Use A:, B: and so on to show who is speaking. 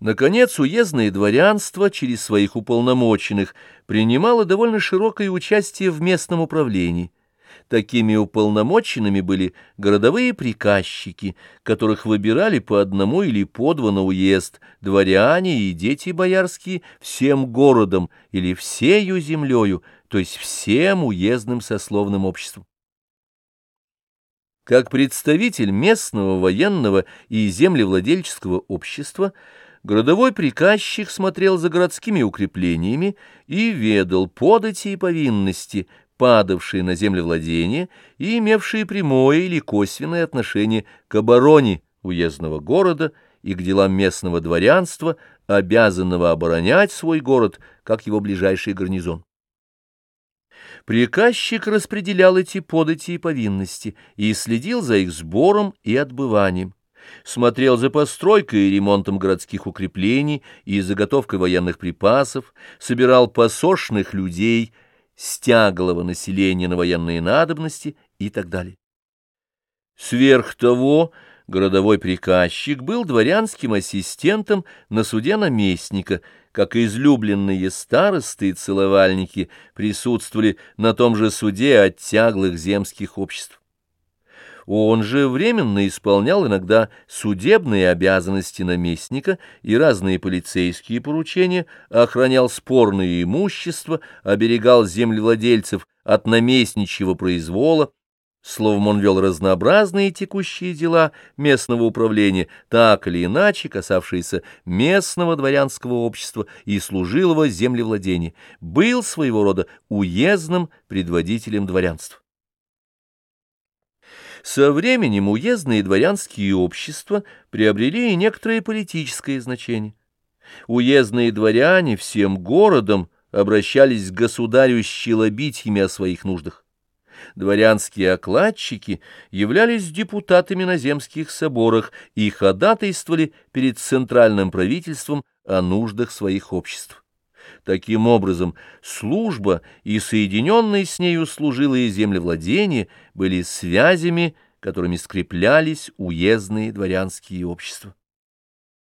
A: Наконец, уездное дворянство через своих уполномоченных принимало довольно широкое участие в местном управлении. Такими уполномоченными были городовые приказчики, которых выбирали по одному или по два на уезд, дворяне и дети боярские всем городом или всею землею, то есть всем уездным сословным обществом. Как представитель местного военного и землевладельческого общества, городовой приказчик смотрел за городскими укреплениями и ведал подати и повинности, падавшие на землевладение и имевшие прямое или косвенное отношение к обороне уездного города и к делам местного дворянства, обязанного оборонять свой город, как его ближайший гарнизон. Приказчик распределял эти подати и повинности и следил за их сбором и отбыванием, смотрел за постройкой и ремонтом городских укреплений и заготовкой военных припасов, собирал посошных людей, стяглого населения на военные надобности и так далее. Сверх того, городовой приказчик был дворянским ассистентом на суде наместника – как излюбленные старосты и целовальники присутствовали на том же суде от тяглых земских обществ. Он же временно исполнял иногда судебные обязанности наместника и разные полицейские поручения, охранял спорное имущество, оберегал землевладельцев от наместничьего произвола, Словом, он вел разнообразные текущие дела местного управления, так или иначе касавшиеся местного дворянского общества и служилого землевладения, был своего рода уездным предводителем дворянства. Со временем уездные дворянские общества приобрели и некоторое политическое значение. Уездные дворяне всем городом обращались к государю щелобитьями о своих нуждах дворянские окладчики являлись депутатами на земских соборах и ходатайствовали перед центральным правительством о нуждах своих обществ. Таким образом, служба и соединенные с нею служилые землевладения были связями, которыми скреплялись уездные дворянские общества.